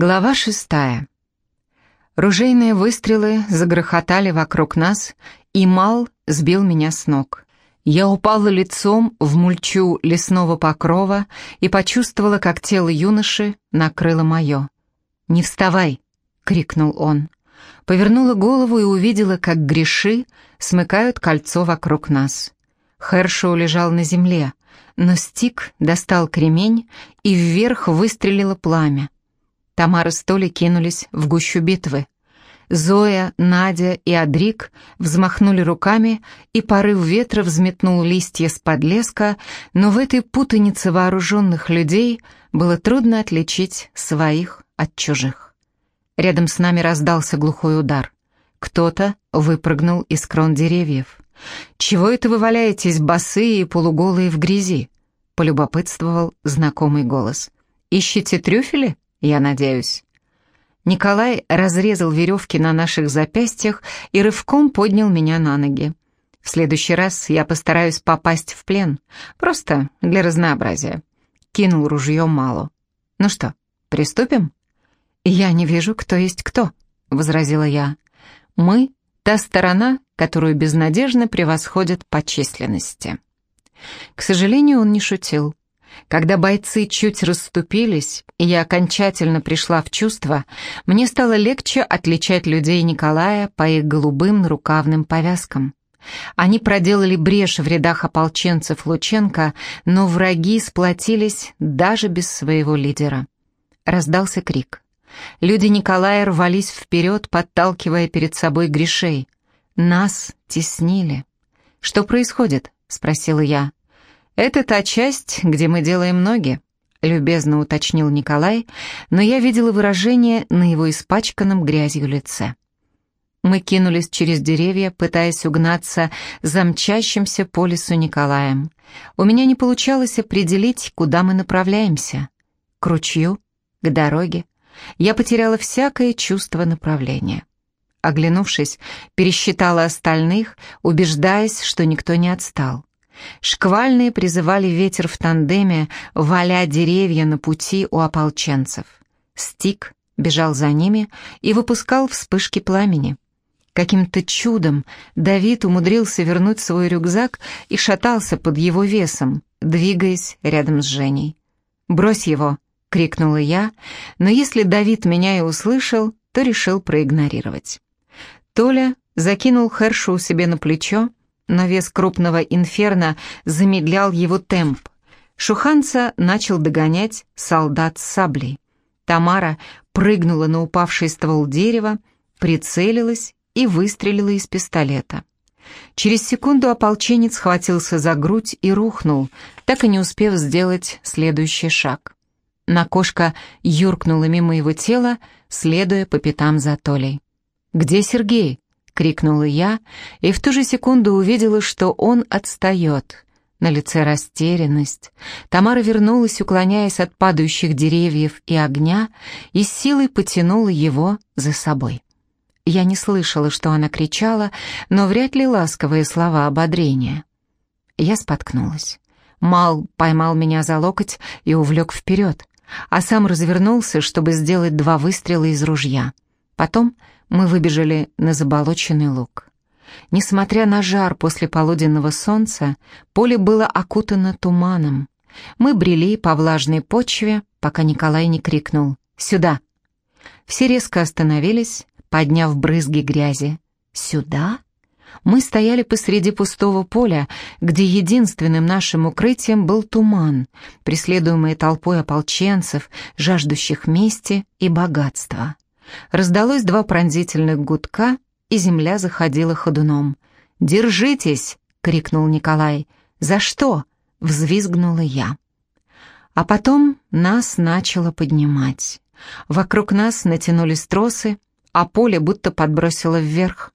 Глава шестая. Ружейные выстрелы загрохотали вокруг нас, и Мал сбил меня с ног. Я упала лицом в мульчу лесного покрова и почувствовала, как тело юноши накрыло мое. «Не вставай!» — крикнул он. Повернула голову и увидела, как греши смыкают кольцо вокруг нас. Хершоу лежал на земле, но Стик достал кремень, и вверх выстрелило пламя. Тамара с Толей кинулись в гущу битвы. Зоя, Надя и Адрик взмахнули руками, и порыв ветра взметнул листья с подлеска, но в этой путанице вооруженных людей было трудно отличить своих от чужих. Рядом с нами раздался глухой удар. Кто-то выпрыгнул из крон деревьев. «Чего это вы валяетесь, босые и полуголые в грязи?» — полюбопытствовал знакомый голос. «Ищете трюфели?» Я надеюсь». Николай разрезал веревки на наших запястьях и рывком поднял меня на ноги. В следующий раз я постараюсь попасть в плен, просто для разнообразия. Кинул ружье Малу. «Ну что, приступим?» «Я не вижу, кто есть кто», — возразила я. «Мы — та сторона, которую безнадежно превосходят по численности». К сожалению, он не шутил. Когда бойцы чуть расступились, и я окончательно пришла в чувство, мне стало легче отличать людей Николая по их голубым нарукавным повязкам. Они проделали брешь в рядах ополченцев Лученко, но враги сплотились даже без своего лидера. Раздался крик. Люди Николая рвались вперед, подталкивая перед собой грешей. Нас теснили. «Что происходит?» — спросила я. «Это та часть, где мы делаем ноги», — любезно уточнил Николай, но я видела выражение на его испачканном грязью лице. Мы кинулись через деревья, пытаясь угнаться за мчащимся по лесу Николаем. У меня не получалось определить, куда мы направляемся. К ручью, к дороге. Я потеряла всякое чувство направления. Оглянувшись, пересчитала остальных, убеждаясь, что никто не отстал. Шквальные призывали ветер в тандеме, валя деревья на пути у ополченцев. Стик бежал за ними и выпускал вспышки пламени. Каким-то чудом Давид умудрился вернуть свой рюкзак и шатался под его весом, двигаясь рядом с Женей. «Брось его!» — крикнула я, но если Давид меня и услышал, то решил проигнорировать. Толя закинул Хершу себе на плечо, но вес крупного инферно замедлял его темп. Шуханца начал догонять солдат с саблей. Тамара прыгнула на упавший ствол дерева, прицелилась и выстрелила из пистолета. Через секунду ополченец схватился за грудь и рухнул, так и не успев сделать следующий шаг. Накошка юркнула мимо его тела, следуя по пятам за Толей. «Где Сергей?» Крикнула я, и в ту же секунду увидела, что он отстает. На лице растерянность. Тамара вернулась, уклоняясь от падающих деревьев и огня, и с силой потянула его за собой. Я не слышала, что она кричала, но вряд ли ласковые слова ободрения. Я споткнулась. Мал поймал меня за локоть и увлек вперед, а сам развернулся, чтобы сделать два выстрела из ружья. Потом мы выбежали на заболоченный луг. Несмотря на жар после полуденного солнца, поле было окутано туманом. Мы брели по влажной почве, пока Николай не крикнул «Сюда!». Все резко остановились, подняв брызги грязи. «Сюда?» Мы стояли посреди пустого поля, где единственным нашим укрытием был туман, преследуемый толпой ополченцев, жаждущих мести и богатства. Раздалось два пронзительных гудка, и земля заходила ходуном. «Держитесь!» — крикнул Николай. «За что?» — взвизгнула я. А потом нас начало поднимать. Вокруг нас натянулись тросы, а поле будто подбросило вверх.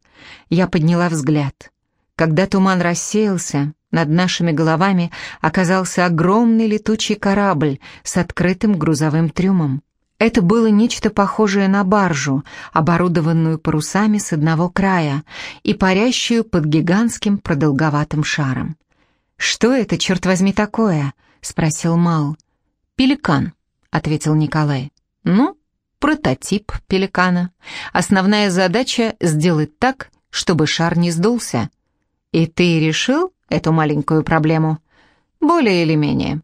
Я подняла взгляд. Когда туман рассеялся, над нашими головами оказался огромный летучий корабль с открытым грузовым трюмом. Это было нечто похожее на баржу, оборудованную парусами с одного края и парящую под гигантским продолговатым шаром. «Что это, черт возьми, такое?» — спросил Мал. «Пеликан», — ответил Николай. «Ну, прототип пеликана. Основная задача — сделать так, чтобы шар не сдулся. И ты решил эту маленькую проблему? Более или менее.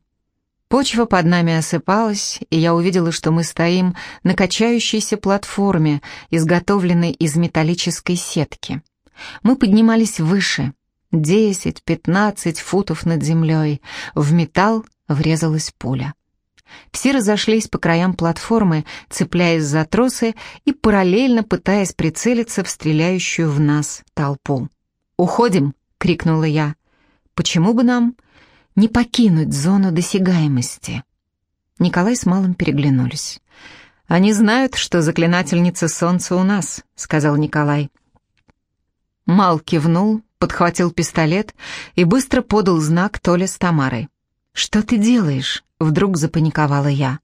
Почва под нами осыпалась, и я увидела, что мы стоим на качающейся платформе, изготовленной из металлической сетки. Мы поднимались выше, 10-15 футов над землей. В металл врезалась пуля. Все разошлись по краям платформы, цепляясь за тросы и параллельно пытаясь прицелиться в стреляющую в нас толпу. «Уходим!» — крикнула я. «Почему бы нам не покинуть зону досягаемости?» Николай с Малым переглянулись. «Они знают, что заклинательница солнца у нас», — сказал Николай. Мал кивнул, подхватил пистолет и быстро подал знак Толе с Тамарой. «Что ты делаешь?» — вдруг запаниковала я.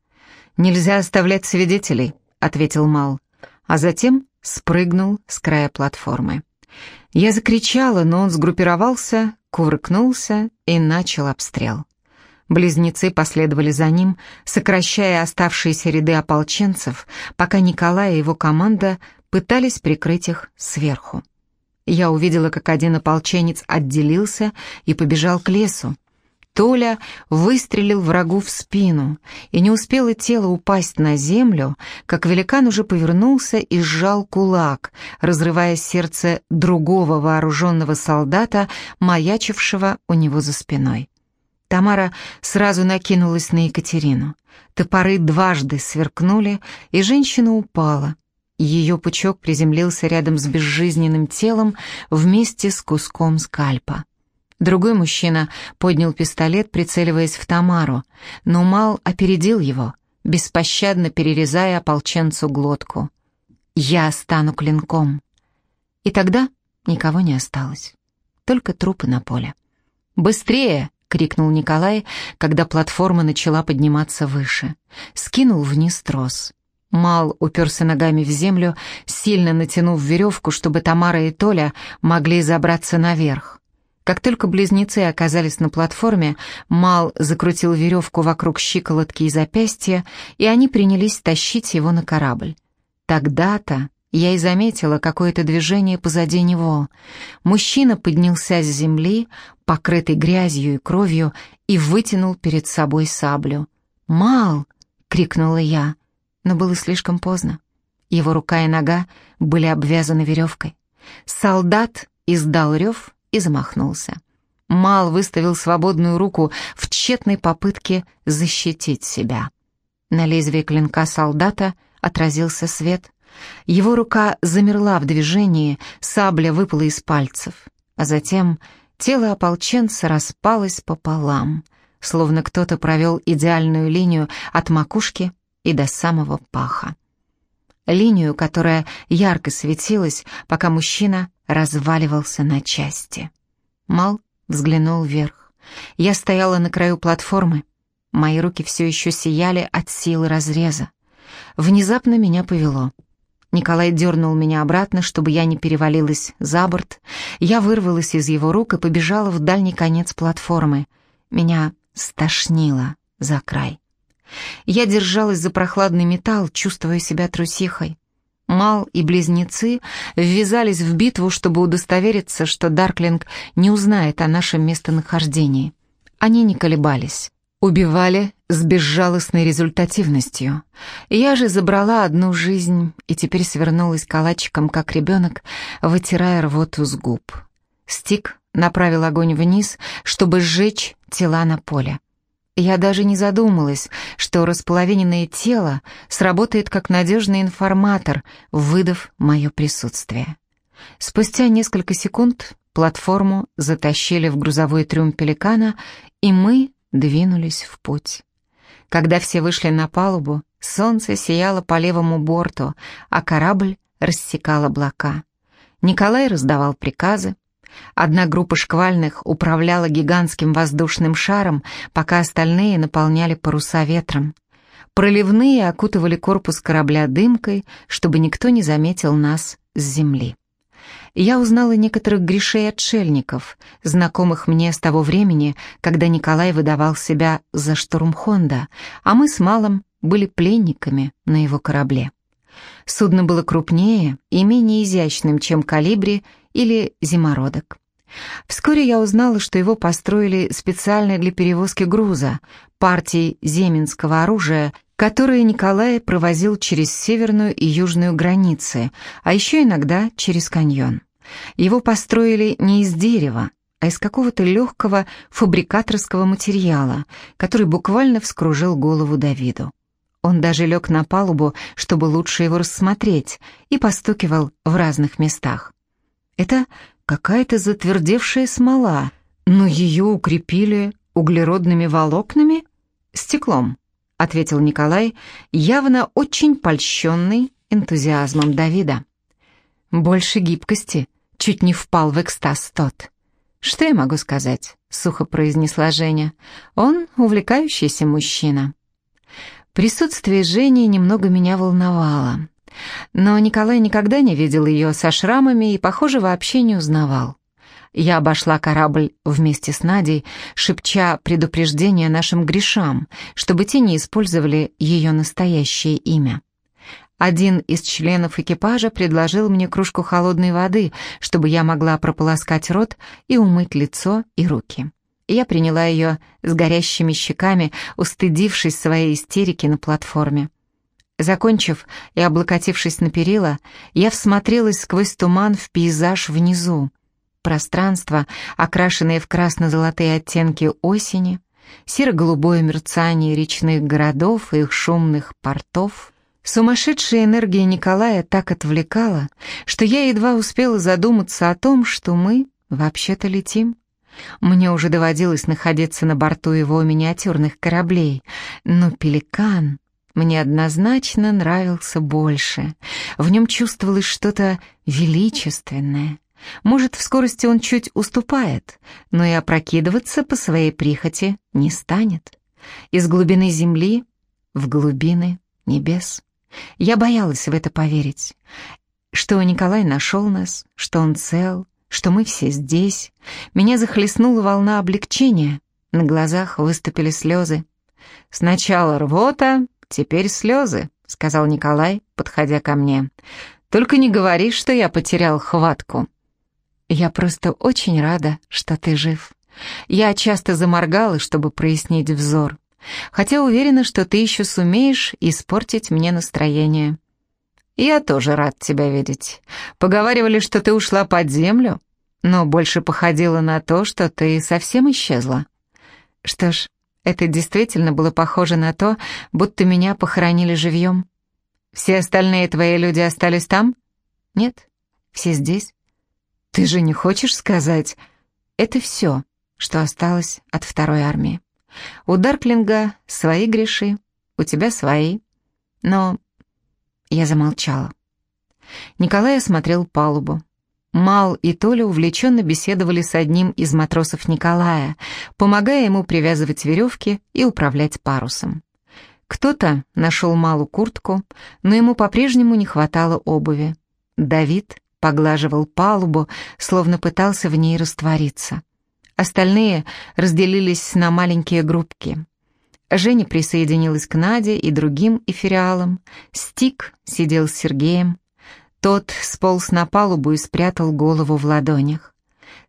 «Нельзя оставлять свидетелей», — ответил Мал, а затем спрыгнул с края платформы. Я закричала, но он сгруппировался, кувыркнулся и начал обстрел. Близнецы последовали за ним, сокращая оставшиеся ряды ополченцев, пока Николай и его команда пытались прикрыть их сверху. Я увидела, как один ополченец отделился и побежал к лесу. Толя выстрелил врагу в спину, и не успело тело упасть на землю, как великан уже повернулся и сжал кулак, разрывая сердце другого вооруженного солдата, маячившего у него за спиной. Тамара сразу накинулась на Екатерину. Топоры дважды сверкнули, и женщина упала. Ее пучок приземлился рядом с безжизненным телом вместе с куском скальпа. Другой мужчина поднял пистолет, прицеливаясь в Тамару, но Мал опередил его, беспощадно перерезая ополченцу глотку. «Я стану клинком». И тогда никого не осталось, только трупы на поле. «Быстрее!» — крикнул Николай, когда платформа начала подниматься выше. Скинул вниз трос. Мал уперся ногами в землю, сильно натянув веревку, чтобы Тамара и Толя могли забраться наверх. Как только близнецы оказались на платформе, Мал закрутил веревку вокруг щиколотки и запястья, и они принялись тащить его на корабль. Тогда-то я и заметила какое-то движение позади него. Мужчина поднялся с земли, покрытый грязью и кровью, и вытянул перед собой саблю. «Мал!» — крикнула я но было слишком поздно. Его рука и нога были обвязаны веревкой. Солдат издал рев и замахнулся. Мал выставил свободную руку в тщетной попытке защитить себя. На лезвие клинка солдата отразился свет. Его рука замерла в движении, сабля выпала из пальцев, а затем тело ополченца распалось пополам, словно кто-то провел идеальную линию от макушки и до самого паха. Линию, которая ярко светилась, пока мужчина разваливался на части. Мал взглянул вверх. Я стояла на краю платформы. Мои руки все еще сияли от силы разреза. Внезапно меня повело. Николай дернул меня обратно, чтобы я не перевалилась за борт. Я вырвалась из его рук и побежала в дальний конец платформы. Меня стошнило за край. Я держалась за прохладный металл, чувствуя себя трусихой. Мал и близнецы ввязались в битву, чтобы удостовериться, что Дарклинг не узнает о нашем местонахождении. Они не колебались. Убивали с безжалостной результативностью. Я же забрала одну жизнь и теперь свернулась калачиком, как ребенок, вытирая рвоту с губ. Стик направил огонь вниз, чтобы сжечь тела на поле. Я даже не задумалась, что располовиненное тело сработает как надежный информатор, выдав мое присутствие. Спустя несколько секунд платформу затащили в грузовой трюм пеликана, и мы двинулись в путь. Когда все вышли на палубу, солнце сияло по левому борту, а корабль рассекал облака. Николай раздавал приказы, Одна группа шквальных управляла гигантским воздушным шаром, пока остальные наполняли паруса ветром. Проливные окутывали корпус корабля дымкой, чтобы никто не заметил нас с земли. Я узнала некоторых грешей-отшельников, знакомых мне с того времени, когда Николай выдавал себя за штурмхонда, а мы с Малом были пленниками на его корабле. Судно было крупнее и менее изящным, чем «Калибри» или «Зимородок». Вскоре я узнала, что его построили специально для перевозки груза, партий земинского оружия, которые Николай провозил через северную и южную границы, а еще иногда через каньон. Его построили не из дерева, а из какого-то легкого фабрикаторского материала, который буквально вскружил голову Давиду. Он даже лег на палубу, чтобы лучше его рассмотреть, и постукивал в разных местах. Это какая-то затвердевшая смола, но ее укрепили углеродными волокнами? Стеклом, ответил Николай, явно очень польщенный энтузиазмом Давида. Больше гибкости, чуть не впал в экстаз тот. «Что я могу сказать?» — сухо произнесла Женя. «Он увлекающийся мужчина». Присутствие Жени немного меня волновало. Но Николай никогда не видел ее со шрамами и, похоже, вообще не узнавал. Я обошла корабль вместе с Надей, шепча предупреждение нашим грешам, чтобы те не использовали ее настоящее имя. Один из членов экипажа предложил мне кружку холодной воды, чтобы я могла прополоскать рот и умыть лицо и руки. Я приняла ее с горящими щеками, устыдившись своей истерики на платформе. Закончив и облокотившись на перила, я всмотрелась сквозь туман в пейзаж внизу. Пространство, окрашенное в красно-золотые оттенки осени, серо-голубое мерцание речных городов и их шумных портов. Сумасшедшая энергия Николая так отвлекала, что я едва успела задуматься о том, что мы вообще-то летим. Мне уже доводилось находиться на борту его миниатюрных кораблей, но «Пеликан» мне однозначно нравился больше. В нем чувствовалось что-то величественное. Может, в скорости он чуть уступает, но и опрокидываться по своей прихоти не станет. Из глубины земли в глубины небес. Я боялась в это поверить. Что Николай нашел нас, что он цел, что мы все здесь. Меня захлестнула волна облегчения. На глазах выступили слезы. Сначала рвота, «Теперь слезы», — сказал Николай, подходя ко мне. «Только не говори, что я потерял хватку». «Я просто очень рада, что ты жив. Я часто заморгала, чтобы прояснить взор, хотя уверена, что ты еще сумеешь испортить мне настроение». «Я тоже рад тебя видеть. Поговаривали, что ты ушла под землю, но больше походило на то, что ты совсем исчезла». «Что ж, это действительно было похоже на то, будто меня похоронили живьем. Все остальные твои люди остались там? Нет, все здесь. Ты же не хочешь сказать? Это все, что осталось от второй армии. У Дарклинга свои греши, у тебя свои. Но я замолчала. Николай осмотрел палубу. Мал и Толя увлеченно беседовали с одним из матросов Николая, помогая ему привязывать веревки и управлять парусом. Кто-то нашел Малу куртку, но ему по-прежнему не хватало обуви. Давид поглаживал палубу, словно пытался в ней раствориться. Остальные разделились на маленькие группки. Женя присоединилась к Наде и другим эфириалам. Стик сидел с Сергеем. Тот сполз на палубу и спрятал голову в ладонях.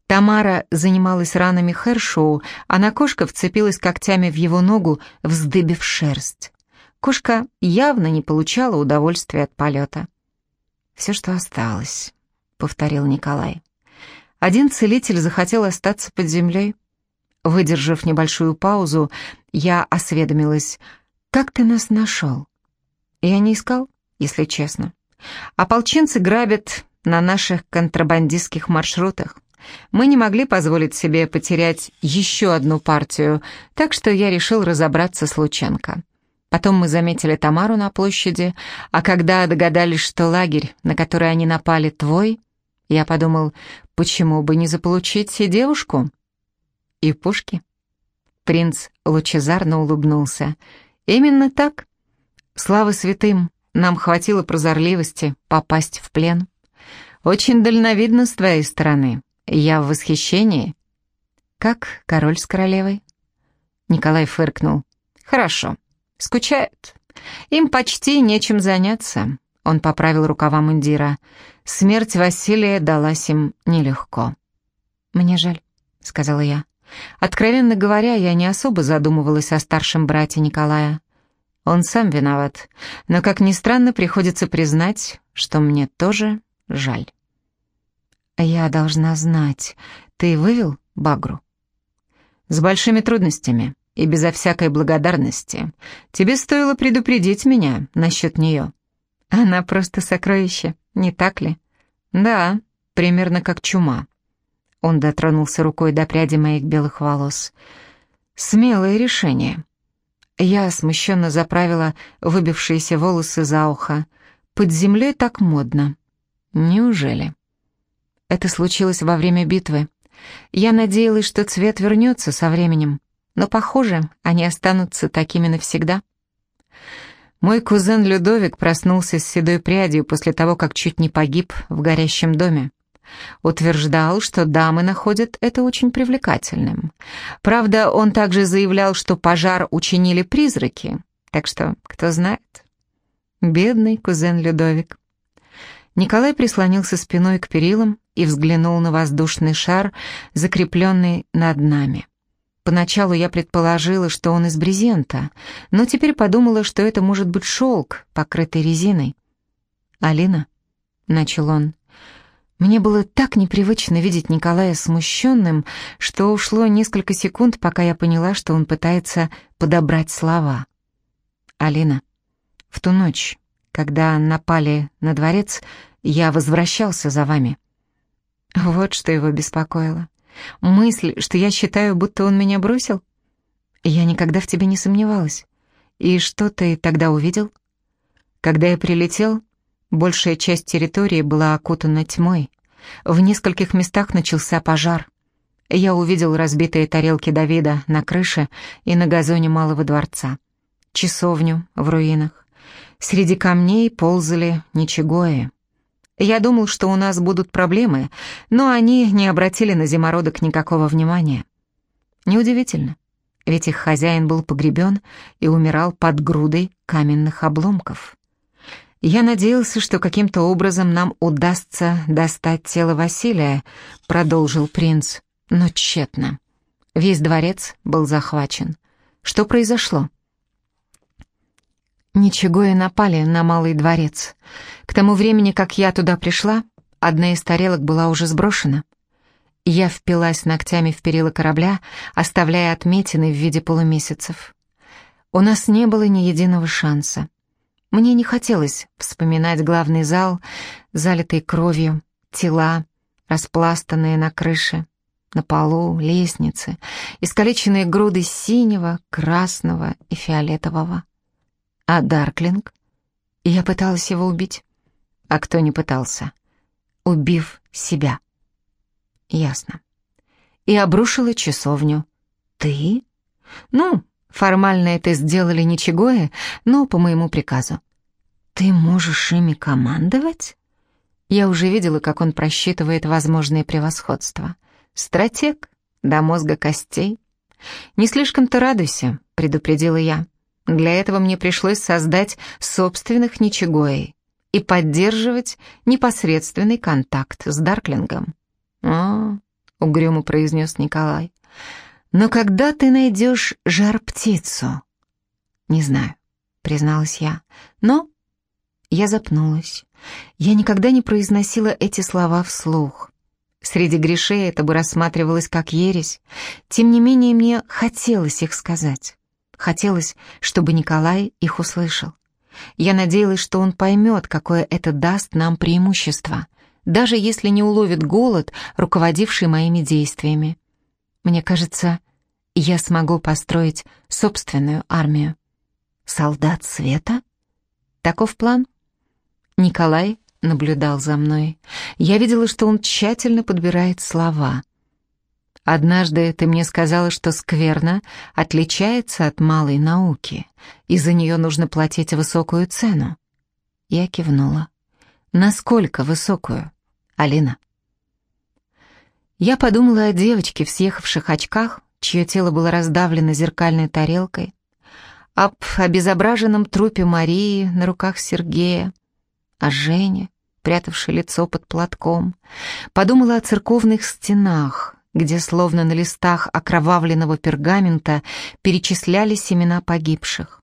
Тамара занималась ранами Хершоу, а на кошка вцепилась когтями в его ногу, вздыбив шерсть. Кошка явно не получала удовольствия от полета. «Все, что осталось», — повторил Николай. Один целитель захотел остаться под землей. Выдержав небольшую паузу, я осведомилась, «Как ты нас нашел?» Я не искал, если честно. Ополченцы грабят на наших контрабандистских маршрутах. Мы не могли позволить себе потерять еще одну партию, так что я решил разобраться с Лученко. Потом мы заметили Тамару на площади, а когда догадались, что лагерь, на который они напали, твой, я подумал, почему бы не заполучить и девушку? И пушки. Принц лучезарно улыбнулся. Именно так. Слава святым, нам хватило прозорливости попасть в плен. Очень дальновидно с твоей стороны. Я в восхищении. Как король с королевой? Николай фыркнул. Хорошо. Скучают. Им почти нечем заняться. Он поправил рукава мундира. Смерть Василия далась им нелегко. «Мне жаль», — сказала я. Откровенно говоря, я не особо задумывалась о старшем брате Николая. Он сам виноват, но, как ни странно, приходится признать, что мне тоже жаль. «Я должна знать, ты вывел Багру?» «С большими трудностями и безо всякой благодарности. Тебе стоило предупредить меня насчет нее». «Она просто сокровище, не так ли?» «Да, примерно как чума». Он дотронулся рукой до пряди моих белых волос. «Смелое решение». Я смущенно заправила выбившиеся волосы за ухо. «Под землей так модно». «Неужели?» Это случилось во время битвы. Я надеялась, что цвет вернется со временем, но, похоже, они останутся такими навсегда. Мой кузен Людовик проснулся с седой прядью после того, как чуть не погиб в горящем доме. Утверждал, что дамы находят это очень привлекательным. Правда, он также заявлял, что пожар учинили призраки, так что кто знает. Бедный кузен Людовик. Николай прислонился спиной к перилам и взглянул на воздушный шар, закрепленный над нами. Поначалу я предположила, что он из брезента, но теперь подумала, что это может быть шелк, покрытый резиной. «Алина», — начал он, — мне было так непривычно видеть Николая смущенным, что ушло несколько секунд, пока я поняла, что он пытается подобрать слова. «Алина, в ту ночь, когда напали на дворец, я возвращался за вами». Вот что его беспокоило. Мысль, что я считаю, будто он меня бросил? Я никогда в тебе не сомневалась. И что ты тогда увидел? Когда я прилетел, большая часть территории была окутана тьмой. В нескольких местах начался пожар. Я увидел разбитые тарелки Давида на крыше и на газоне Малого дворца. Часовню в руинах. Среди камней ползали ничегои. Я думал, что у нас будут проблемы, но они не обратили на зимородок никакого внимания. Неудивительно, ведь их хозяин был погребен и умирал под грудой каменных обломков. Я надеялся, что каким-то образом нам удастся достать тело Василия, продолжил принц, но тщетно. Весь дворец был захвачен. Что произошло? Ничего и напали на Малый дворец. К тому времени, как я туда пришла, одна из тарелок была уже сброшена. Я впилась ногтями в перила корабля, оставляя отметины в виде полумесяцев. У нас не было ни единого шанса. Мне не хотелось вспоминать главный зал, залитый кровью, тела, распластанные на крыше, на полу, лестницы, искалеченные груды синего, красного и фиолетового. А Дарклинг? Я пыталась его убить. А кто не пытался? Убив себя. Ясно. И обрушила часовню. Ты? Ну, формально это сделали ничегое, но по моему приказу. Ты можешь ими командовать? Я уже видела, как он просчитывает возможные превосходства. Стратег до мозга костей. Не слишком-то радуйся, предупредила я. Для этого мне пришлось создать собственных ничегоей и поддерживать непосредственный контакт с Дарклингом. «А, — угрюмо произнес Николай, — но когда ты найдешь жар-птицу?» «Не знаю», — призналась я, — «но...» Я запнулась. Я никогда не произносила эти слова вслух. Среди грешей это бы рассматривалось как ересь. Тем не менее, мне хотелось их сказать. Хотелось, чтобы Николай их услышал. Я надеялась, что он поймет, какое это даст нам преимущество, даже если не уловит голод, руководивший моими действиями. Мне кажется, я смогу построить собственную армию. Солдат света? Таков план? Николай наблюдал за мной. Я видела, что он тщательно подбирает слова — Однажды ты мне сказала, что скверна отличается от малой науки, и за нее нужно платить высокую цену. Я кивнула. Насколько высокую, Алина? Я подумала о девочке в съехавших очках, чье тело было раздавлено зеркальной тарелкой, об обезображенном трупе Марии на руках Сергея, о Жене, прятавшей лицо под платком. Подумала о церковных стенах, где словно на листах окровавленного пергамента перечислялись имена погибших.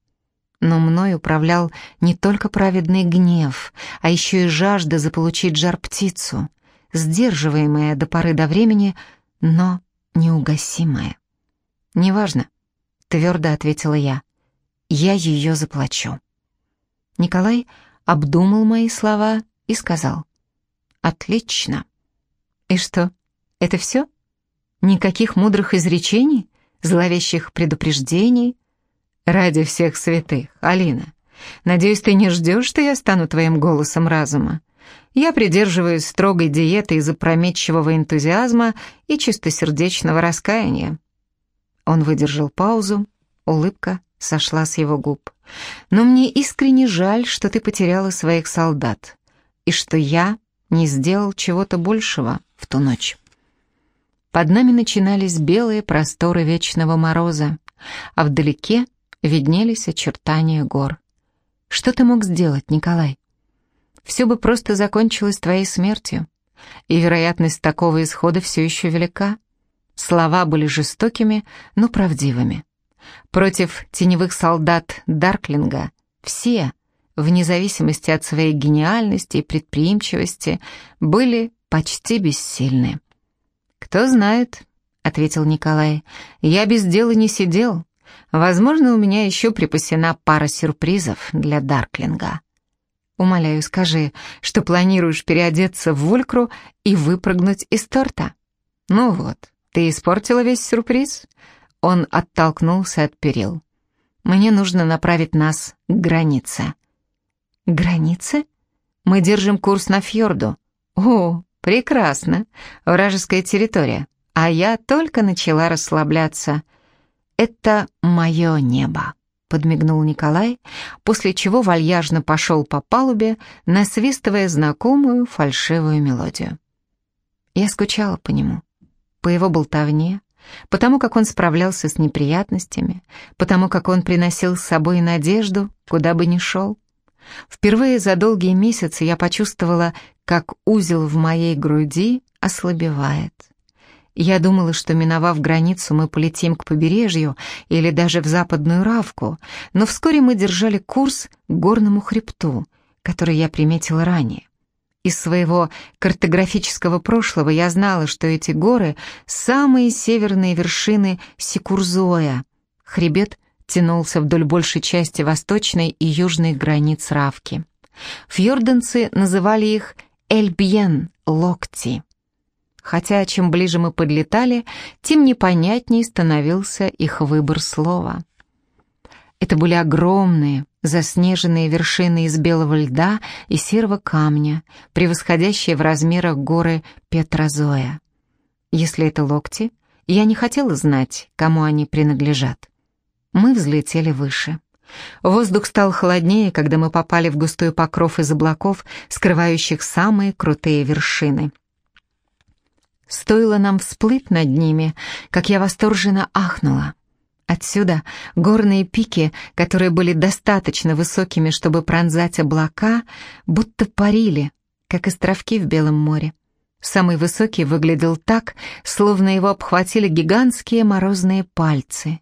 Но мной управлял не только праведный гнев, а еще и жажда заполучить жар-птицу, сдерживаемая до поры до времени, но неугасимая. «Неважно», — твердо ответила я, — «я ее заплачу». Николай обдумал мои слова и сказал, «Отлично». «И что, это все? Никаких мудрых изречений, зловещих предупреждений?» «Ради всех святых, Алина, надеюсь, ты не ждешь, что я стану твоим голосом разума? Я придерживаюсь строгой диеты из опрометчивого энтузиазма и чистосердечного раскаяния». Он выдержал паузу, улыбка сошла с его губ. «Но мне искренне жаль, что ты потеряла своих солдат, и что я не сделал чего-то большего в ту ночь». Под нами начинались белые просторы вечного мороза, а вдалеке виднелись очертания гор. Что ты мог сделать, Николай? Все бы просто закончилось твоей смертью, и вероятность такого исхода все еще велика. Слова были жестокими, но правдивыми. Против теневых солдат Дарклинга все, вне зависимости от своей гениальности и предприимчивости, были почти бессильны. «Кто знает», — ответил Николай, — «я без дела не сидел, Возможно, у меня еще припасена пара сюрпризов для Дарклинга. Умоляю, скажи, что планируешь переодеться в Вулькру и выпрыгнуть из торта. Ну вот, ты испортила весь сюрприз. Он оттолкнулся от перил. Мне нужно направить нас к границе. Границе? Мы держим курс на фьорду. О, прекрасно. Вражеская территория. А я только начала расслабляться. «Это мое небо», — подмигнул Николай, после чего вальяжно пошел по палубе, насвистывая знакомую фальшивую мелодию. Я скучала по нему, по его болтовне, потому как он справлялся с неприятностями, потому как он приносил с собой надежду, куда бы ни шел. Впервые за долгие месяцы я почувствовала, как узел в моей груди ослабевает. Я думала, что, миновав границу, мы полетим к побережью или даже в западную Равку, но вскоре мы держали курс к горному хребту, который я приметила ранее. Из своего картографического прошлого я знала, что эти горы — самые северные вершины Сикурзоя. Хребет тянулся вдоль большей части восточной и южной границ Равки. Фьорденцы называли их Эльбьен, локти хотя чем ближе мы подлетали, тем непонятней становился их выбор слова. Это были огромные, заснеженные вершины из белого льда и серого камня, превосходящие в размерах горы Петрозоя. Если это локти, я не хотела знать, кому они принадлежат. Мы взлетели выше. Воздух стал холоднее, когда мы попали в густой покров из облаков, скрывающих самые крутые вершины — Стоило нам всплыть над ними, как я восторженно ахнула. Отсюда горные пики, которые были достаточно высокими, чтобы пронзать облака, будто парили, как островки в Белом море. Самый высокий выглядел так, словно его обхватили гигантские морозные пальцы.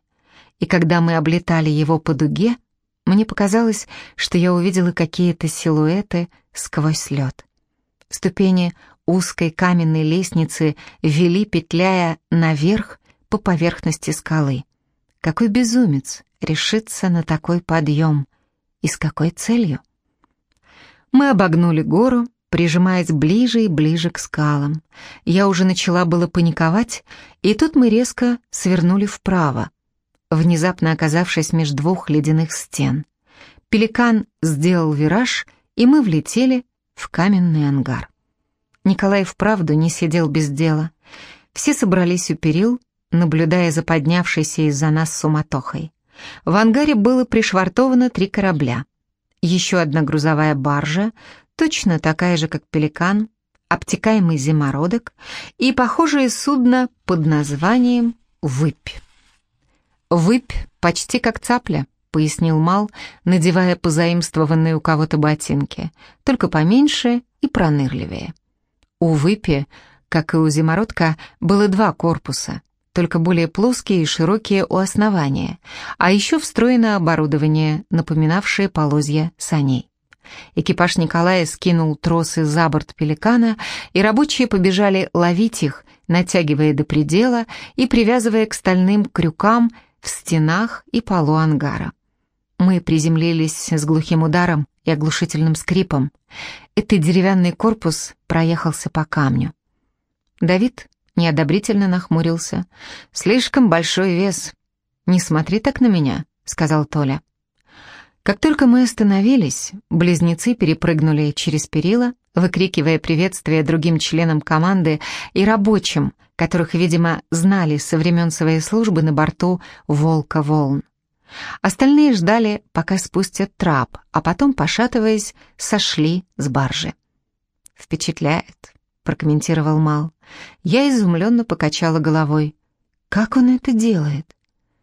И когда мы облетали его по дуге, мне показалось, что я увидела какие-то силуэты сквозь лед. Ступени узкой каменной лестницы вели, петляя наверх по поверхности скалы. Какой безумец решится на такой подъем? И с какой целью? Мы обогнули гору, прижимаясь ближе и ближе к скалам. Я уже начала было паниковать, и тут мы резко свернули вправо, внезапно оказавшись между двух ледяных стен. Пеликан сделал вираж, и мы влетели в каменный ангар. Николай вправду не сидел без дела. Все собрались у перил, наблюдая за поднявшейся из-за нас суматохой. В ангаре было пришвартовано три корабля. Еще одна грузовая баржа, точно такая же, как «Пеликан», обтекаемый зимородок и похожее судно под названием «Выпь». «Выпь» почти как цапля, пояснил Мал, надевая позаимствованные у кого-то ботинки, только поменьше и пронырливее. У выпи, как и у зимородка, было два корпуса, только более плоские и широкие у основания, а еще встроенное оборудование, напоминавшее полозья саней. Экипаж Николая скинул тросы за борт пеликана, и рабочие побежали ловить их, натягивая до предела и привязывая к стальным крюкам в стенах и полу ангара. Мы приземлились с глухим ударом и оглушительным скрипом. Этот деревянный корпус проехался по камню. Давид неодобрительно нахмурился. «Слишком большой вес. Не смотри так на меня», — сказал Толя. Как только мы остановились, близнецы перепрыгнули через перила, выкрикивая приветствия другим членам команды и рабочим, которых, видимо, знали со времен своей службы на борту «Волка волн». Остальные ждали, пока спустят трап, а потом, пошатываясь, сошли с баржи. «Впечатляет», — прокомментировал Мал. Я изумленно покачала головой. «Как он это делает?»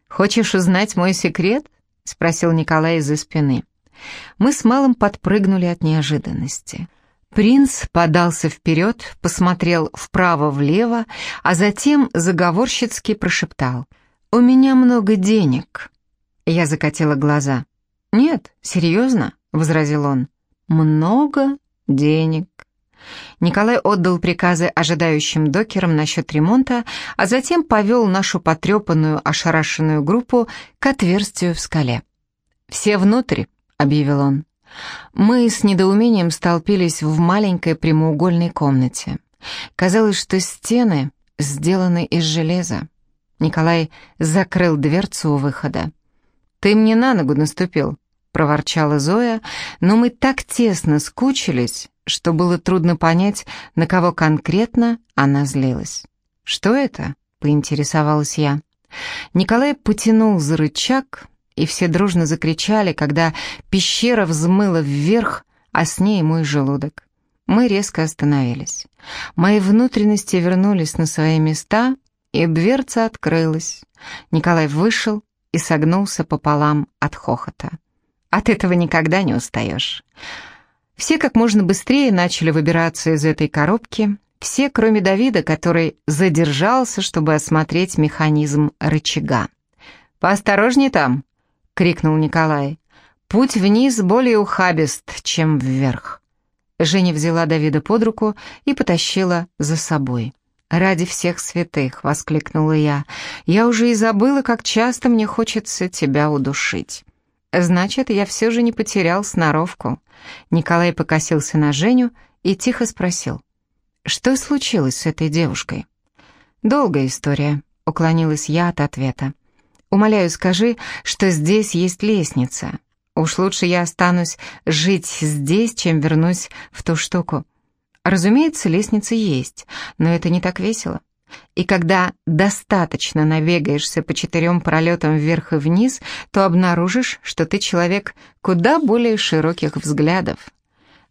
«Хочешь узнать мой секрет?» — спросил Николай из-за спины. Мы с Малым подпрыгнули от неожиданности. Принц подался вперед, посмотрел вправо-влево, а затем заговорщицки прошептал. «У меня много денег». Я закатила глаза. «Нет, серьезно?» — возразил он. «Много денег». Николай отдал приказы ожидающим докерам насчет ремонта, а затем повел нашу потрепанную, ошарашенную группу к отверстию в скале. «Все внутрь», — объявил он. Мы с недоумением столпились в маленькой прямоугольной комнате. Казалось, что стены сделаны из железа. Николай закрыл дверцу у выхода. «Ты мне на ногу наступил», — проворчала Зоя, но мы так тесно скучились, что было трудно понять, на кого конкретно она злилась. «Что это?» — поинтересовалась я. Николай потянул за рычаг, и все дружно закричали, когда пещера взмыла вверх, а с ней мой желудок. Мы резко остановились. Мои внутренности вернулись на свои места, и дверца открылась. Николай вышел и согнулся пополам от хохота. От этого никогда не устаешь. Все как можно быстрее начали выбираться из этой коробки, все, кроме Давида, который задержался, чтобы осмотреть механизм рычага. «Поосторожней там!» — крикнул Николай. «Путь вниз более ухабист, чем вверх». Женя взяла Давида под руку и потащила за собой. «Ради всех святых!» — воскликнула я. «Я уже и забыла, как часто мне хочется тебя удушить». «Значит, я все же не потерял сноровку». Николай покосился на Женю и тихо спросил. «Что случилось с этой девушкой?» «Долгая история», — уклонилась я от ответа. «Умоляю, скажи, что здесь есть лестница. Уж лучше я останусь жить здесь, чем вернусь в ту штуку. Разумеется, лестница есть, но это не так весело. И когда достаточно набегаешься по четырем пролетам вверх и вниз, то обнаружишь, что ты человек куда более широких взглядов.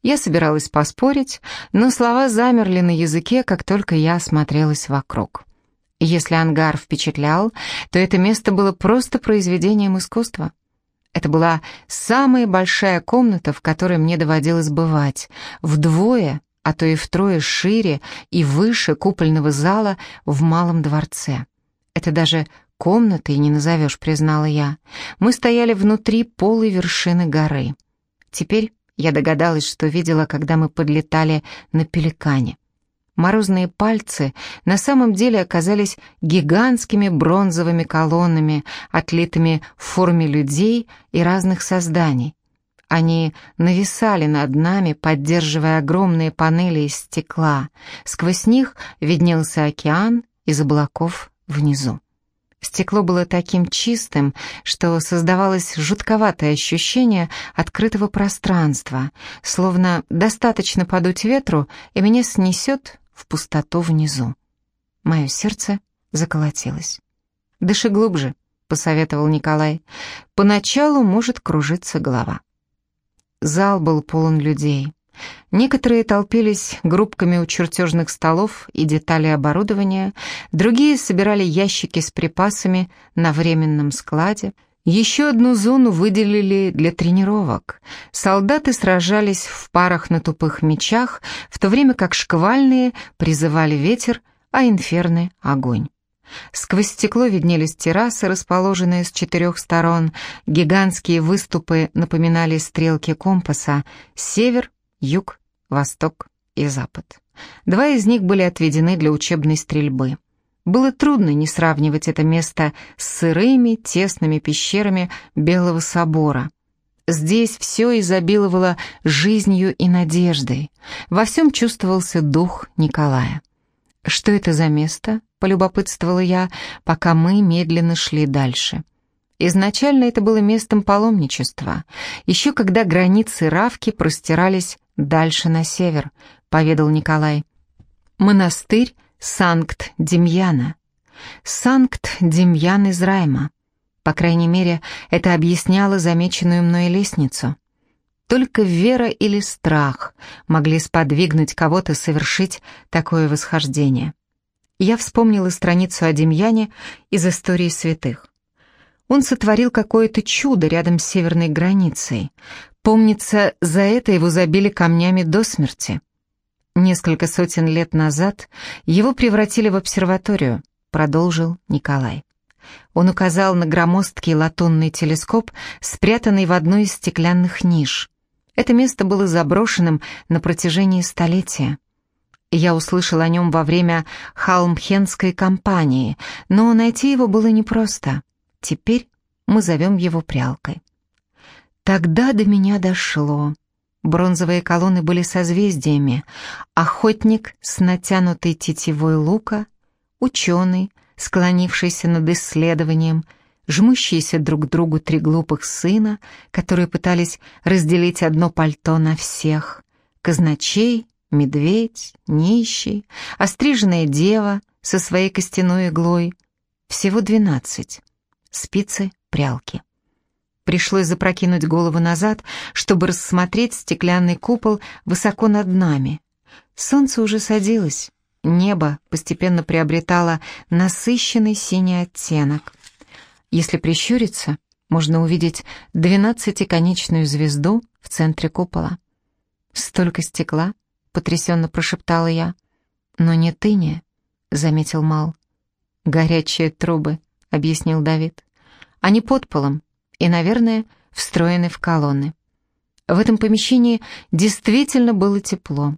Я собиралась поспорить, но слова замерли на языке, как только я осмотрелась вокруг. Если ангар впечатлял, то это место было просто произведением искусства. Это была самая большая комната, в которой мне доводилось бывать, вдвое а то и втрое шире и выше купольного зала в Малом дворце. Это даже комнатой не назовешь, признала я. Мы стояли внутри полой вершины горы. Теперь я догадалась, что видела, когда мы подлетали на пеликане. Морозные пальцы на самом деле оказались гигантскими бронзовыми колоннами, отлитыми в форме людей и разных созданий. Они нависали над нами, поддерживая огромные панели из стекла. Сквозь них виднелся океан из облаков внизу. Стекло было таким чистым, что создавалось жутковатое ощущение открытого пространства, словно достаточно подуть ветру, и меня снесет в пустоту внизу. Мое сердце заколотилось. «Дыши глубже», — посоветовал Николай. «Поначалу может кружиться голова». Зал был полон людей. Некоторые толпились группками у чертежных столов и деталей оборудования, другие собирали ящики с припасами на временном складе. Еще одну зону выделили для тренировок. Солдаты сражались в парах на тупых мечах, в то время как шквальные призывали ветер, а инферны — огонь. Сквозь стекло виднелись террасы, расположенные с четырех сторон. Гигантские выступы напоминали стрелки компаса — север, юг, восток и запад. Два из них были отведены для учебной стрельбы. Было трудно не сравнивать это место с сырыми, тесными пещерами Белого собора. Здесь все изобиловало жизнью и надеждой. Во всем чувствовался дух Николая. «Что это за место?» — полюбопытствовала я, пока мы медленно шли дальше. Изначально это было местом паломничества, еще когда границы Равки простирались дальше на север, поведал Николай. Монастырь Санкт-Демьяна. Санкт-Демьян из Райма. По крайней мере, это объясняло замеченную мной лестницу. Только вера или страх могли сподвигнуть кого-то совершить такое восхождение. Я вспомнила страницу о Демьяне из истории святых. Он сотворил какое-то чудо рядом с северной границей. Помнится, за это его забили камнями до смерти. Несколько сотен лет назад его превратили в обсерваторию, продолжил Николай. Он указал на громоздкий латунный телескоп, спрятанный в одной из стеклянных ниш. Это место было заброшенным на протяжении столетия. Я услышал о нем во время Халмхенской кампании, но найти его было непросто. Теперь мы зовем его прялкой. Тогда до меня дошло. Бронзовые колонны были созвездиями. Охотник с натянутой тетивой лука, ученый, склонившийся над исследованием — жмущиеся друг к другу три глупых сына, которые пытались разделить одно пальто на всех, казначей, медведь, нищий, остриженная дева со своей костяной иглой. Всего двенадцать. Спицы, прялки. Пришлось запрокинуть голову назад, чтобы рассмотреть стеклянный купол высоко над нами. Солнце уже садилось, небо постепенно приобретало насыщенный синий оттенок. Если прищуриться, можно увидеть двенадцатиконечную звезду в центре купола. «Столько стекла!» — потрясенно прошептала я. «Но не тыния», — заметил Мал. «Горячие трубы», — объяснил Давид. «Они под полом и, наверное, встроены в колонны». В этом помещении действительно было тепло.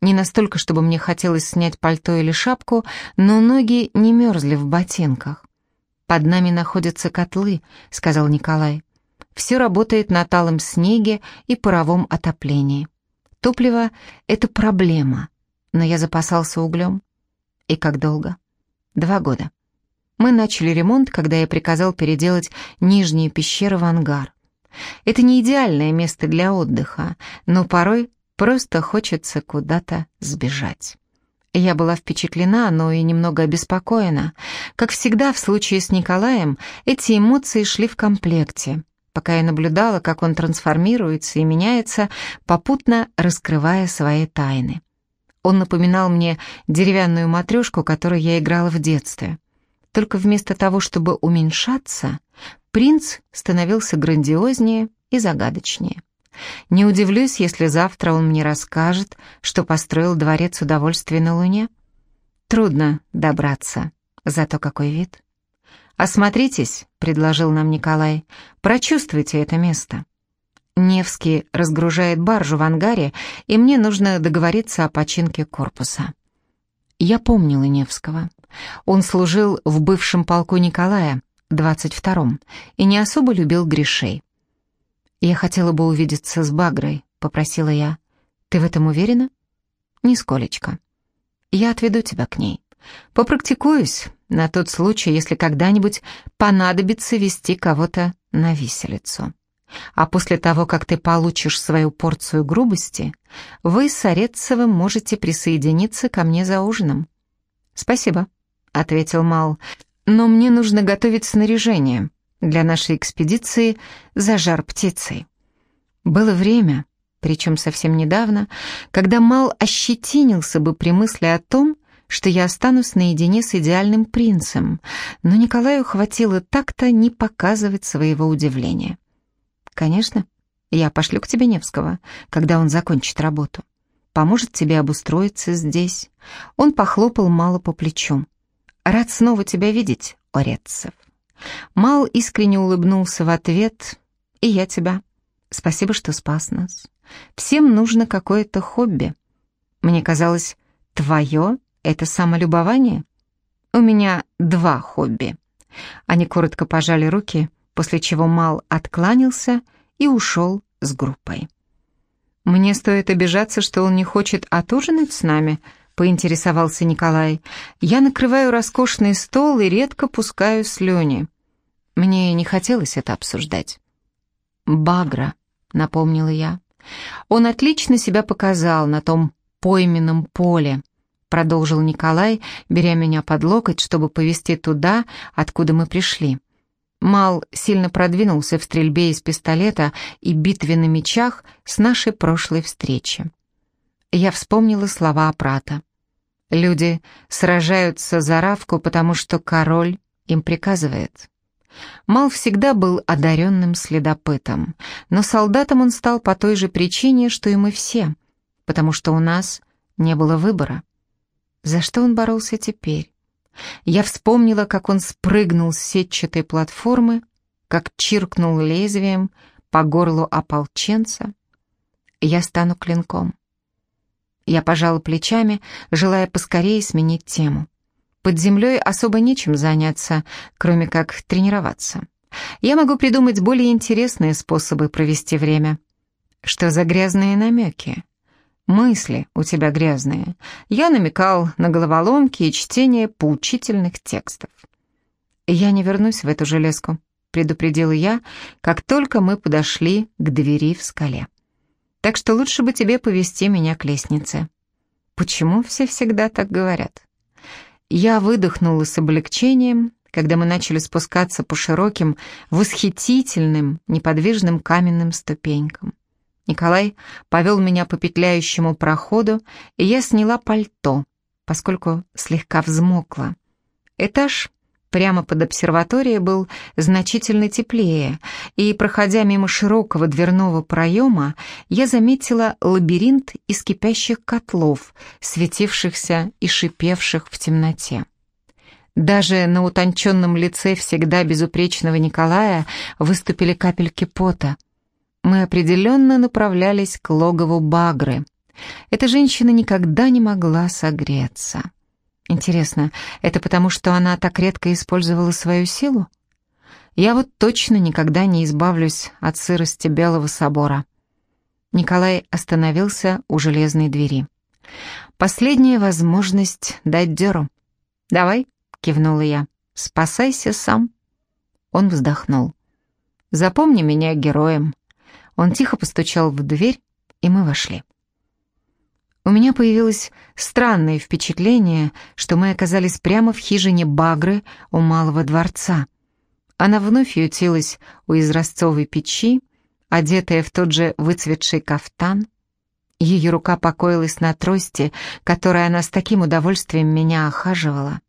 Не настолько, чтобы мне хотелось снять пальто или шапку, но ноги не мерзли в ботинках. «Под нами находятся котлы», — сказал Николай. «Все работает на талом снеге и паровом отоплении. Топливо — это проблема, но я запасался углем. И как долго? Два года. Мы начали ремонт, когда я приказал переделать нижние пещеры в ангар. Это не идеальное место для отдыха, но порой просто хочется куда-то сбежать. Я была впечатлена, но и немного обеспокоена. Как всегда в случае с Николаем, эти эмоции шли в комплекте, пока я наблюдала, как он трансформируется и меняется, попутно раскрывая свои тайны. Он напоминал мне деревянную матрешку, которой я играла в детстве. Только вместо того, чтобы уменьшаться, принц становился грандиознее и загадочнее. Не удивлюсь, если завтра он мне расскажет, что построил дворец удовольствия на Луне. Трудно добраться, зато какой вид. «Осмотритесь», — предложил нам Николай, — «прочувствуйте это место». Невский разгружает баржу в ангаре, и мне нужно договориться о починке корпуса. Я помнила Невского. Он служил в бывшем полку Николая, 22-м, и не особо любил грешей. «Я хотела бы увидеться с Багрой», — попросила я. «Ты в этом уверена?» «Нисколечко. Я отведу тебя к ней. Попрактикуюсь на тот случай, если когда-нибудь понадобится вести кого-то на виселицу. А после того, как ты получишь свою порцию грубости, вы с Орецовым можете присоединиться ко мне за ужином». «Спасибо», — ответил Мал, — «но мне нужно готовить снаряжение для нашей экспедиции за жар птицей. Было время, причем совсем недавно, когда Мал ощетинился бы при мысли о том, что я останусь наедине с идеальным принцем, но Николаю хватило так-то не показывать своего удивления. «Конечно, я пошлю к тебе Невского, когда он закончит работу. Поможет тебе обустроиться здесь». Он похлопал Мало по плечу. «Рад снова тебя видеть, Орецев». Мал искренне улыбнулся в ответ. «И я тебя. Спасибо, что спас нас. Всем нужно какое-то хобби. Мне казалось, твое — это самолюбование. У меня два хобби». Они коротко пожали руки, после чего Мал откланялся и ушел с группой. «Мне стоит обижаться, что он не хочет отужинать с нами», — поинтересовался Николай. «Я накрываю роскошный стол и редко пускаю слюни». Мне не хотелось это обсуждать. «Багра», — напомнила я. «Он отлично себя показал на том пойменном поле», — продолжил Николай, беря меня под локоть, чтобы повести туда, откуда мы пришли. Мал сильно продвинулся в стрельбе из пистолета и битве на мечах с нашей прошлой встречи. Я вспомнила слова Апрата. Люди сражаются за Равку, потому что король им приказывает. Мал всегда был одаренным следопытом, но солдатом он стал по той же причине, что и мы все, потому что у нас не было выбора. За что он боролся теперь? Я вспомнила, как он спрыгнул с сетчатой платформы, как чиркнул лезвием по горлу ополченца. Я стану клинком. Я пожала плечами, желая поскорее сменить тему. Под землей особо нечем заняться, кроме как тренироваться. Я могу придумать более интересные способы провести время. Что за грязные намеки? Мысли у тебя грязные. Я намекал на головоломки и чтение поучительных текстов. Я не вернусь в эту железку, предупредила я, как только мы подошли к двери в скале. Так что лучше бы тебе повести меня к лестнице. Почему все всегда так говорят? Я выдохнула с облегчением, когда мы начали спускаться по широким, восхитительным, неподвижным каменным ступенькам. Николай повел меня по петляющему проходу, и я сняла пальто, поскольку слегка взмокла. Этаж прямо под обсерваторией был значительно теплее, и, проходя мимо широкого дверного проема, я заметила лабиринт из кипящих котлов, светившихся и шипевших в темноте. Даже на утонченном лице всегда безупречного Николая выступили капельки пота, мы определенно направлялись к логову Багры. Эта женщина никогда не могла согреться. Интересно, это потому, что она так редко использовала свою силу? Я вот точно никогда не избавлюсь от сырости Белого собора. Николай остановился у железной двери. Последняя возможность дать дёру. «Давай», — кивнула я, — «спасайся сам». Он вздохнул. «Запомни меня героем. Он тихо постучал в дверь, и мы вошли. У меня появилось странное впечатление, что мы оказались прямо в хижине Багры у Малого дворца. Она вновь ютилась у изразцовой печи, одетая в тот же выцветший кафтан. Ее рука покоилась на трости, которой она с таким удовольствием меня охаживала.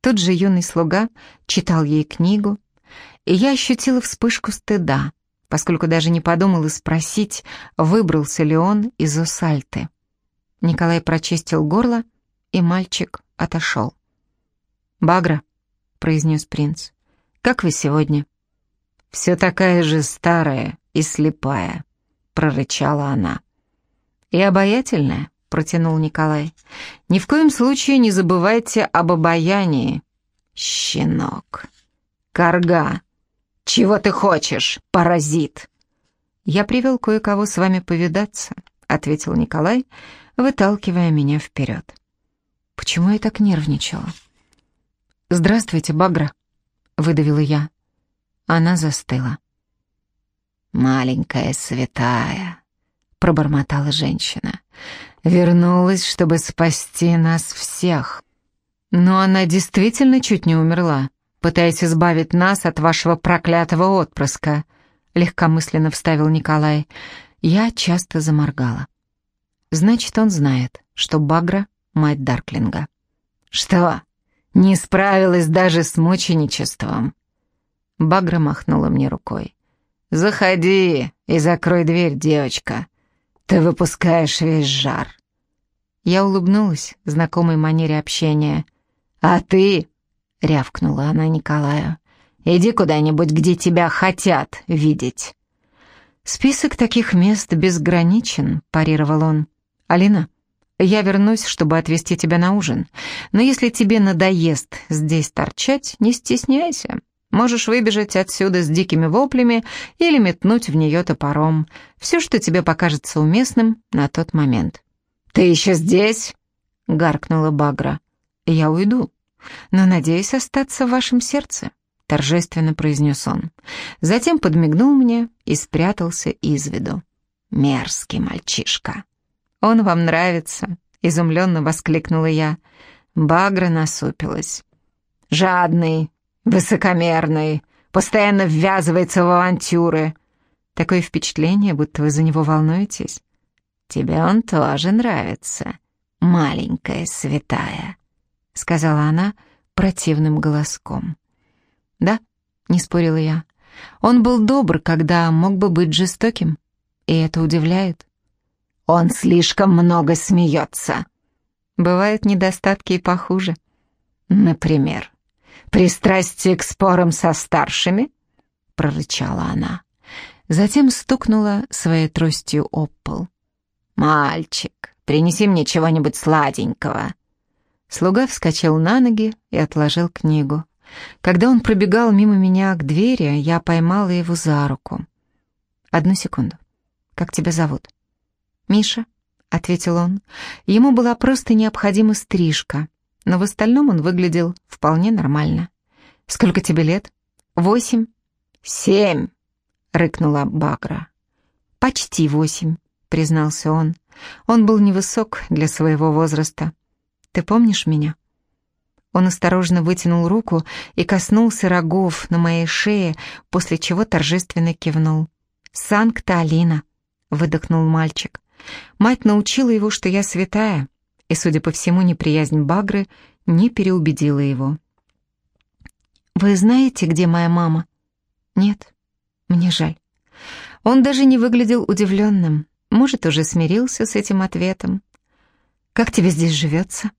Тот же юный слуга читал ей книгу, и я ощутила вспышку стыда поскольку даже не подумал и спросить, выбрался ли он из Осальты. Николай прочистил горло, и мальчик отошел. «Багра», — произнес принц, — «как вы сегодня?» «Все такая же старая и слепая», — прорычала она. «И обаятельная», — протянул Николай. «Ни в коем случае не забывайте об обаянии, щенок. Карга, «Чего ты хочешь, паразит?» «Я привел кое-кого с вами повидаться», — ответил Николай, выталкивая меня вперед. «Почему я так нервничала?» «Здравствуйте, Багра», — выдавила я. Она застыла. «Маленькая святая», — пробормотала женщина. «Вернулась, чтобы спасти нас всех». Но она действительно чуть не умерла пытаясь избавить нас от вашего проклятого отпрыска», — легкомысленно вставил Николай. Я часто заморгала. «Значит, он знает, что Багра мать Дарклинга. «Что, не справилась даже с мученичеством?» Багра махнула мне рукой. «Заходи и закрой дверь, девочка. Ты выпускаешь весь жар». Я улыбнулась знакомой манере общения. «А ты?» — рявкнула она Николаю. «Иди куда-нибудь, где тебя хотят видеть». «Список таких мест безграничен», — парировал он. «Алина, я вернусь, чтобы отвезти тебя на ужин. Но если тебе надоест здесь торчать, не стесняйся. Можешь выбежать отсюда с дикими воплями или метнуть в нее топором. Все, что тебе покажется уместным на тот момент». «Ты еще здесь?» — гаркнула Багра. «Я уйду, но надеюсь остаться в вашем сердце», — торжественно произнес он. Затем подмигнул мне и спрятался из виду. «Мерзкий мальчишка». «Он вам нравится?» — изумленно воскликнула я. Багра насупилась. «Жадный, высокомерный, постоянно ввязывается в авантюры». Такое впечатление, будто вы за него волнуетесь. «Тебе он тоже нравится, маленькая святая», — сказала она противным голоском. «Да», — не спорила я, — «он был добр, когда мог бы быть жестоким, и это удивляет». «Он слишком много смеется». «Бывают недостатки и похуже». «Например, пристрастие к спорам со старшими?» — прорычала она. Затем стукнула своей тростью об пол. «Мальчик, принеси мне чего-нибудь сладенького». Слуга вскочил на ноги и отложил книгу. Когда он пробегал мимо меня к двери, я поймала его за руку. «Одну секунду. Как тебя зовут?» «Миша», — ответил он. Ему была просто необходима стрижка, но в остальном он выглядел вполне нормально. «Сколько тебе лет?» «Восемь». «Семь», — рыкнула Багра. «Почти восемь», признался он. Он был невысок для своего возраста. «Ты помнишь меня?» Он осторожно вытянул руку и коснулся рогов на моей шее, после чего торжественно кивнул. «Санкта-Алина», — выдохнул мальчик. Мать научила его, что я святая, и, судя по всему, неприязнь Багры не переубедила его. «Вы знаете, где моя мама?» «Нет, мне жаль». Он даже не выглядел удивленным. Может, уже смирился с этим ответом. «Как тебе здесь живется?»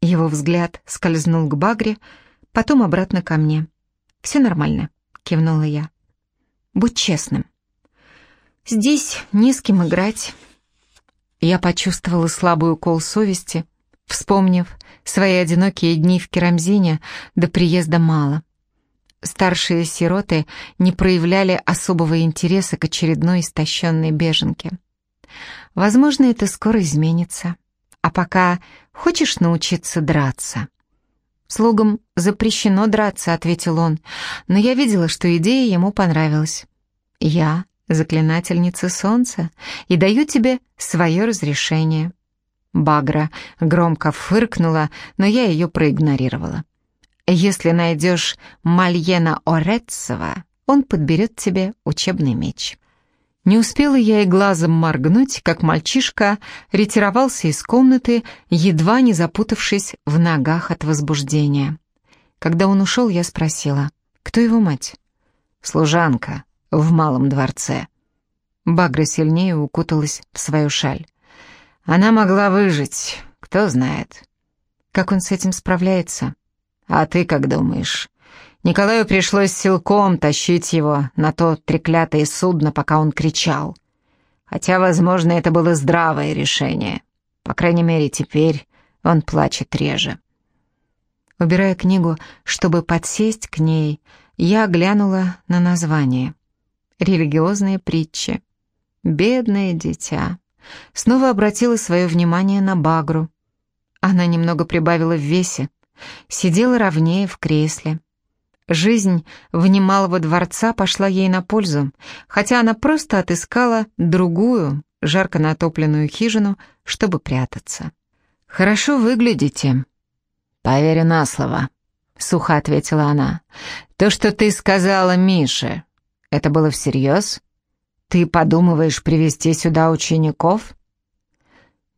Его взгляд скользнул к Багре, потом обратно ко мне. «Все нормально», — кивнула я. «Будь честным. Здесь не с кем играть». Я почувствовала слабый укол совести, вспомнив свои одинокие дни в Керамзине до приезда Мала. Старшие сироты не проявляли особого интереса к очередной истощенной беженке. Возможно, это скоро изменится. А пока хочешь научиться драться?» «Слугам запрещено драться», — ответил он, но я видела, что идея ему понравилась. «Я заклинательница солнца и даю тебе свое разрешение». Багра громко фыркнула, но я ее проигнорировала. «Если найдешь Мальена Орецова, он подберет тебе учебный меч». Не успела я и глазом моргнуть, как мальчишка ретировался из комнаты, едва не запутавшись в ногах от возбуждения. Когда он ушел, я спросила, кто его мать? «Служанка в малом дворце». Багра сильнее укуталась в свою шаль. «Она могла выжить, кто знает». «Как он с этим справляется?» «А ты как думаешь?» Николаю пришлось силком тащить его на то треклятое судно, пока он кричал. Хотя, возможно, это было здравое решение. По крайней мере, теперь он плачет реже. Убирая книгу, чтобы подсесть к ней, я глянула на название. «Религиозные притчи». «Бедное дитя». Снова обратила свое внимание на Багру. Она немного прибавила в весе, сидела ровнее в кресле. Жизнь вне малого дворца пошла ей на пользу, хотя она просто отыскала другую, жарко натопленную хижину, чтобы прятаться. «Хорошо выглядите». «Поверю на слово», — сухо ответила она. «То, что ты сказала Мише, это было всерьез? Ты подумываешь привести сюда учеников?»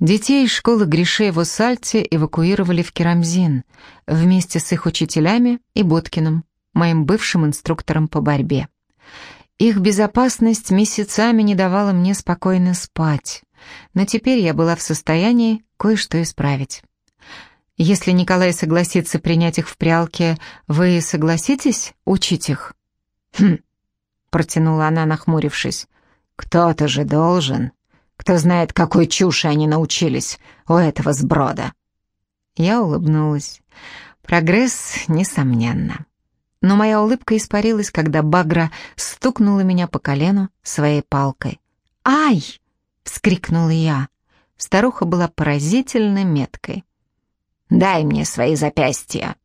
Детей из школы Гришей в эвакуировали в Керамзин вместе с их учителями и Боткиным, моим бывшим инструктором по борьбе. Их безопасность месяцами не давала мне спокойно спать, но теперь я была в состоянии кое-что исправить. Если Николай согласится принять их в прялке, вы согласитесь учить их? Хм, протянула она, нахмурившись. Кто-то же должен. Кто знает, какой чуши они научились у этого сброда. Я улыбнулась. Прогресс, несомненно. Но моя улыбка испарилась, когда Багра стукнула меня по колену своей палкой. «Ай!» — вскрикнула я. Старуха была поразительно меткой. «Дай мне свои запястья!»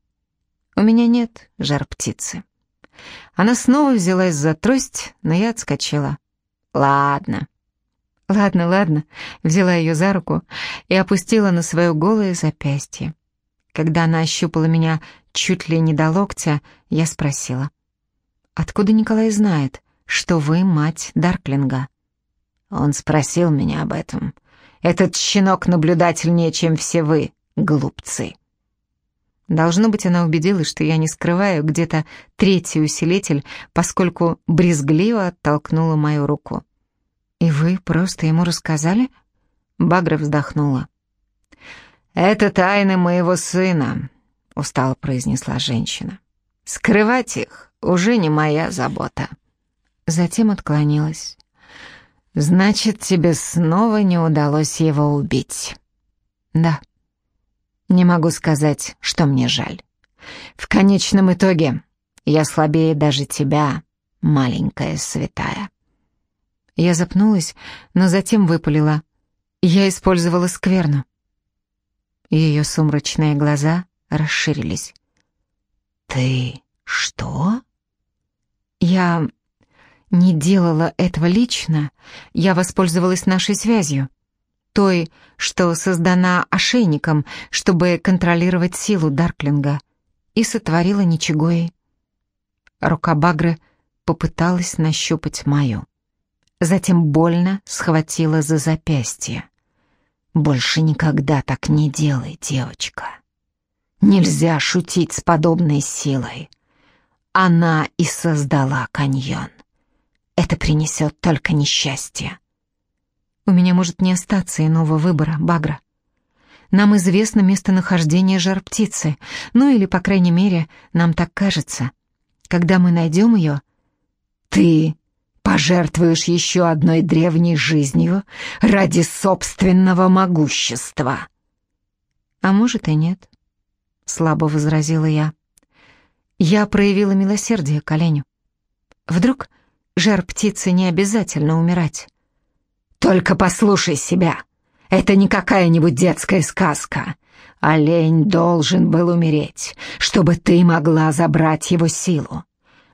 «У меня нет жар птицы». Она снова взялась за трость, но я отскочила. «Ладно, «Ладно, ладно», — взяла ее за руку и опустила на свое голое запястье. Когда она ощупала меня чуть ли не до локтя, я спросила. «Откуда Николай знает, что вы мать Дарклинга?» Он спросил меня об этом. «Этот щенок наблюдательнее, чем все вы, глупцы». Должно быть, она убедилась, что я не скрываю где-то третий усилитель, поскольку брезгливо оттолкнула мою руку. «И вы просто ему рассказали?» Багра вздохнула. «Это тайны моего сына», — устало произнесла женщина. «Скрывать их уже не моя забота». Затем отклонилась. «Значит, тебе снова не удалось его убить?» «Да». «Не могу сказать, что мне жаль. В конечном итоге я слабее даже тебя, маленькая святая». Я запнулась, но затем выпалила. Я использовала скверну. Ее сумрачные глаза расширились. «Ты что?» «Я не делала этого лично. Я воспользовалась нашей связью. Той, что создана ошейником, чтобы контролировать силу Дарклинга, и сотворила ничегой. Рука Багры попыталась нащупать мою затем больно схватила за запястье. «Больше никогда так не делай, девочка. Нельзя шутить с подобной силой. Она и создала каньон. Это принесет только несчастье». «У меня может не остаться иного выбора, Багра. Нам известно местонахождение жар-птицы, ну или, по крайней мере, нам так кажется. Когда мы найдем ее...» «Ты пожертвуешь еще одной древней жизнью ради собственного могущества. А может и нет, слабо возразила я. Я проявила милосердие к оленю. Вдруг жар птицы не обязательно умирать. Только послушай себя. Это не какая-нибудь детская сказка. Олень должен был умереть, чтобы ты могла забрать его силу.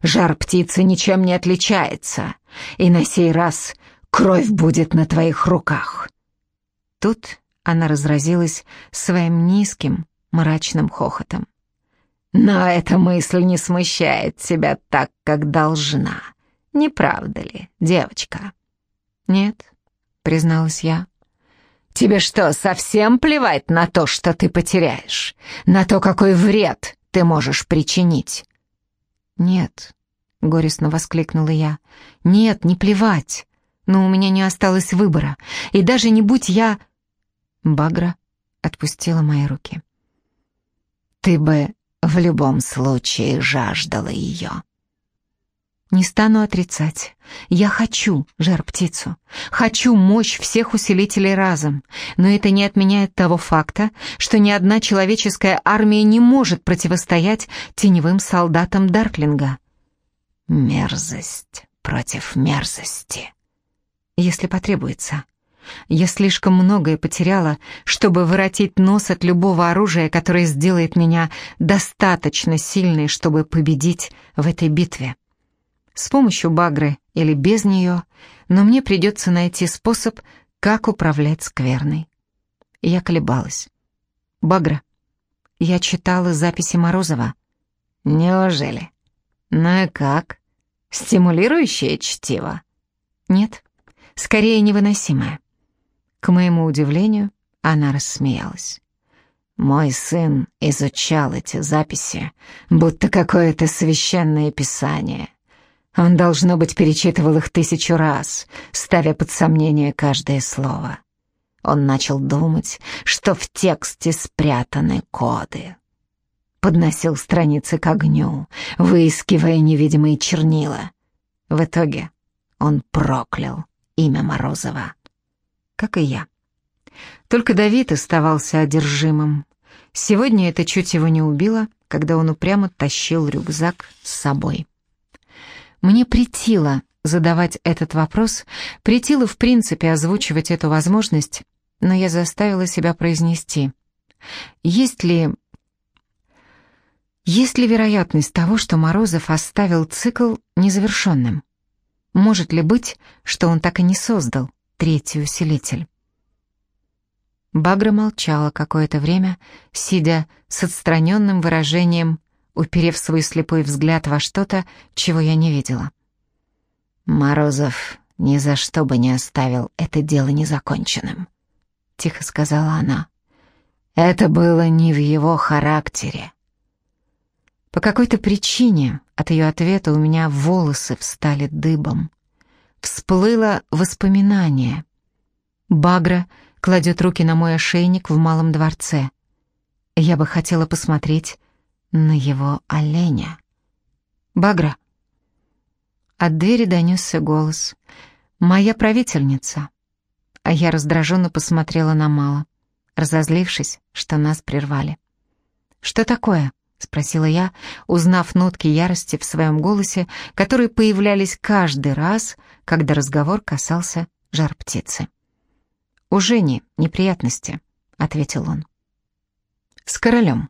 Жар птицы ничем не отличается, и на сей раз кровь будет на твоих руках». Тут она разразилась своим низким, мрачным хохотом. «Но эта мысль не смущает тебя так, как должна, не правда ли, девочка?» «Нет», — призналась я. «Тебе что, совсем плевать на то, что ты потеряешь? На то, какой вред ты можешь причинить?» «Нет», — горестно воскликнула я, — «нет, не плевать, но у меня не осталось выбора, и даже не будь я...» Багра отпустила мои руки. «Ты бы в любом случае жаждала ее». Не стану отрицать. Я хочу жар-птицу. Хочу мощь всех усилителей разом. Но это не отменяет того факта, что ни одна человеческая армия не может противостоять теневым солдатам Дарклинга. Мерзость против мерзости. Если потребуется. Я слишком многое потеряла, чтобы воротить нос от любого оружия, которое сделает меня достаточно сильной, чтобы победить в этой битве с помощью багры или без нее, но мне придется найти способ, как управлять скверной. Я колебалась. Багра. Я читала записи Морозова. Неужели? Ну и как? Стимулирующее чтиво? Нет, скорее невыносимое. К моему удивлению, Она рассмеялась. Мой сын изучал эти записи, будто какое-то священное писание. Он, должно быть, перечитывал их тысячу раз, ставя под сомнение каждое слово. Он начал думать, что в тексте спрятаны коды. Подносил страницы к огню, выискивая невидимые чернила. В итоге он проклял имя Морозова, как и я. Только Давид оставался одержимым. Сегодня это чуть его не убило, когда он упрямо тащил рюкзак с собой. Мне притило задавать этот вопрос, притило в принципе озвучивать эту возможность, но я заставила себя произнести. Есть ли... Есть ли вероятность того, что Морозов оставил цикл незавершенным? Может ли быть, что он так и не создал третий усилитель? Багра молчала какое-то время, сидя с отстраненным выражением, уперев свой слепой взгляд во что-то, чего я не видела. «Морозов ни за что бы не оставил это дело незаконченным», — тихо сказала она. «Это было не в его характере». По какой-то причине от ее ответа у меня волосы встали дыбом. Всплыло воспоминание. Багра кладет руки на мой ошейник в малом дворце. Я бы хотела посмотреть на его оленя. «Багра!» От двери донесся голос. «Моя правительница!» А я раздраженно посмотрела на Мала, разозлившись, что нас прервали. «Что такое?» — спросила я, узнав нотки ярости в своем голосе, которые появлялись каждый раз, когда разговор касался жар-птицы. «У Жени неприятности», — ответил он. «С королем».